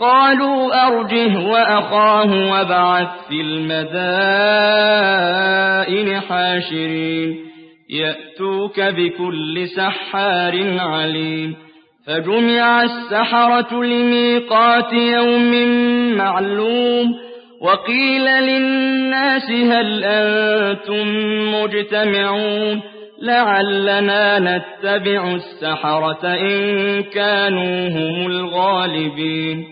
قالوا أرجه وأخاه وابعث في المدائن حاشرين. يأتوك بكل سحار عليم. فجمع السحرة لميقات يوم معلوم. وقيل للناس هل أنتم مجتمعون؟ لعلنا نتبع السحرة إن كانوا هم الغالبين.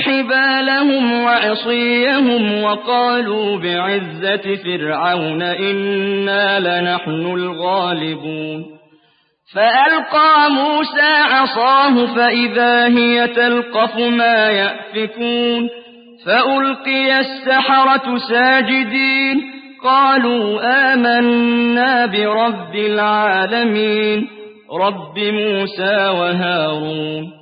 حبالهم وعصيهم وقالوا بعزة فرعون إنا لنحن الغالبون فألقى موسى عصاه فإذا هي تلقف ما يأفكون فألقي السحرة ساجدين قالوا آمنا برب العالمين رب موسى وهارون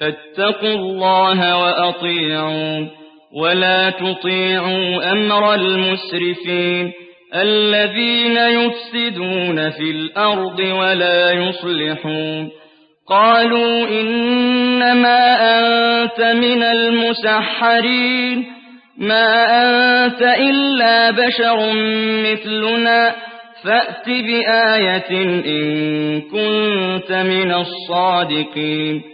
فاتقوا الله وأطيعون ولا تطيعوا أمر المسرفين الذين يفسدون في الأرض ولا يصلحون قالوا إنما أنت من المسحرين ما أنت إلا بشر مثلنا فأت بآية إن كنت من الصادقين